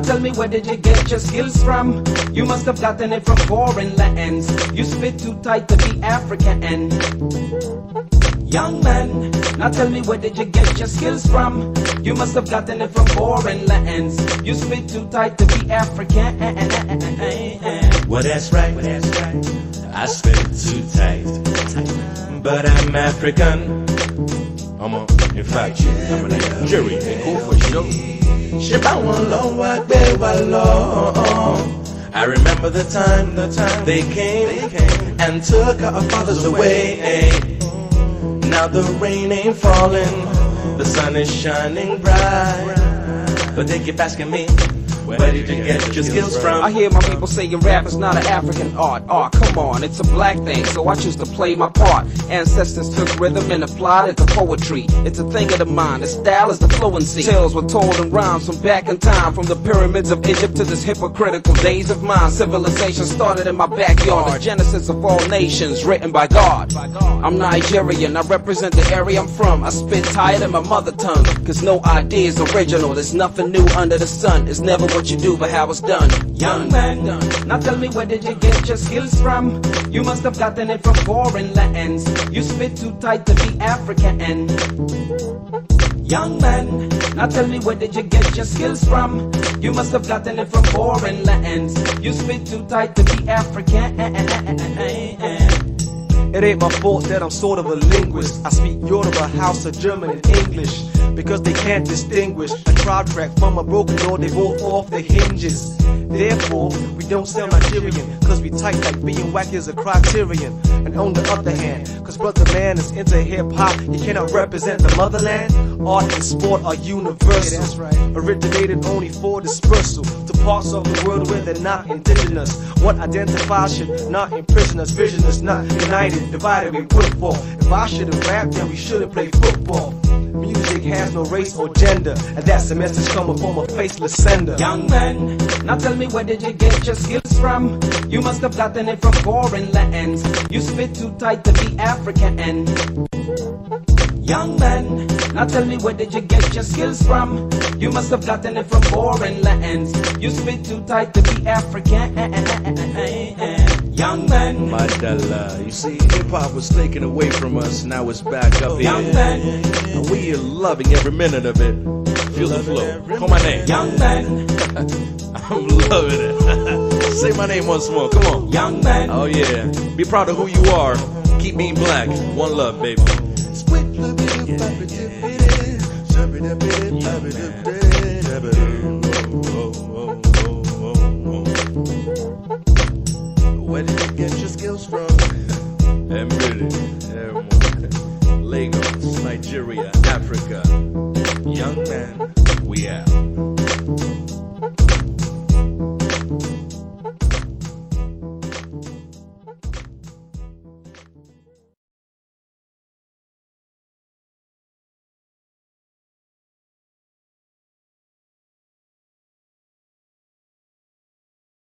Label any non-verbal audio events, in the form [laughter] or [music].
tell me where did you get your skills from? You must have gotten it from foreign lands. You spit too tight to be African. Young man, now tell me where did you get your skills from? You must have gotten it from foreign lands. You spit too tight to be African. Well, that's right. I spit too tight, but I'm African. I'm a, in fact, I'm a Nigerian. Cool for sure. Ṣé báwọn lọ wá gbé wa lọ? I remember the time, the time they came, and took our fathers away. Now the rain ain't falling, the sun is shining bright. But they keep asking me, where did you get your skills from? I hear my people saying rap is not an African art. Oh, come on, it's a black thing, so I choose to play my part. Ancestors took rhythm and applied it to poetry. It's a thing of the mind, the style is the fluency. Tales were told in rhymes from back in time, from the pyramids of Egypt to this hypocritical days of mine. Civilization started in my backyard, the genesis of all nations, written by God. I'm Nigerian, I represent the area I'm from. I spit tight in my mother tongue, cause no idea is original. There's nothing new under the sun. It's never what you do, but how it's done. Young man, now tell me where did you get your skills from? You must have gotten it from foreign lands. You spit too tight to be African. Young man, now tell me where did you get your skills from? You must have gotten it from foreign lands. You spit too tight to be African. It ain't my fault that I'm sort of a linguist. I speak Yoruba, Hausa, German, and English because they can't distinguish a tribe track from a broken door. They both off the hinges. Therefore, we don't sell Nigerian cause we tight like being whack is a criterion. And on the other hand, cause brother man is into hip hop, he cannot represent the motherland. Art and sport are universal, originated only for dispersal to parts of the world where they're not indigenous. What identifies should not imprison us. Vision is not united, divided we put for. If I should have rapped, then we shouldn't play football. Music has no race or gender, and that message coming from a faceless sender. Young man, now tell me where did you get your skills from? You must have gotten it from foreign lands. You spit too tight to be African. Young man, now tell me where did you get your skills from? You must have gotten it from foreign lands. You spit too tight to be African. Young man, Madala. Uh, you see, hip hop was taken away from us, now it's back up here. young man, And we are loving every minute of it. Feel the flow. Call my name. young man, [laughs] I'm loving it. [laughs] Say my name once more. Come on. young man. Oh yeah. Be proud of who you are. Keep being black. One love, baby. Where skills from? Emiri, Lagos, Nigeria, Africa. Young man.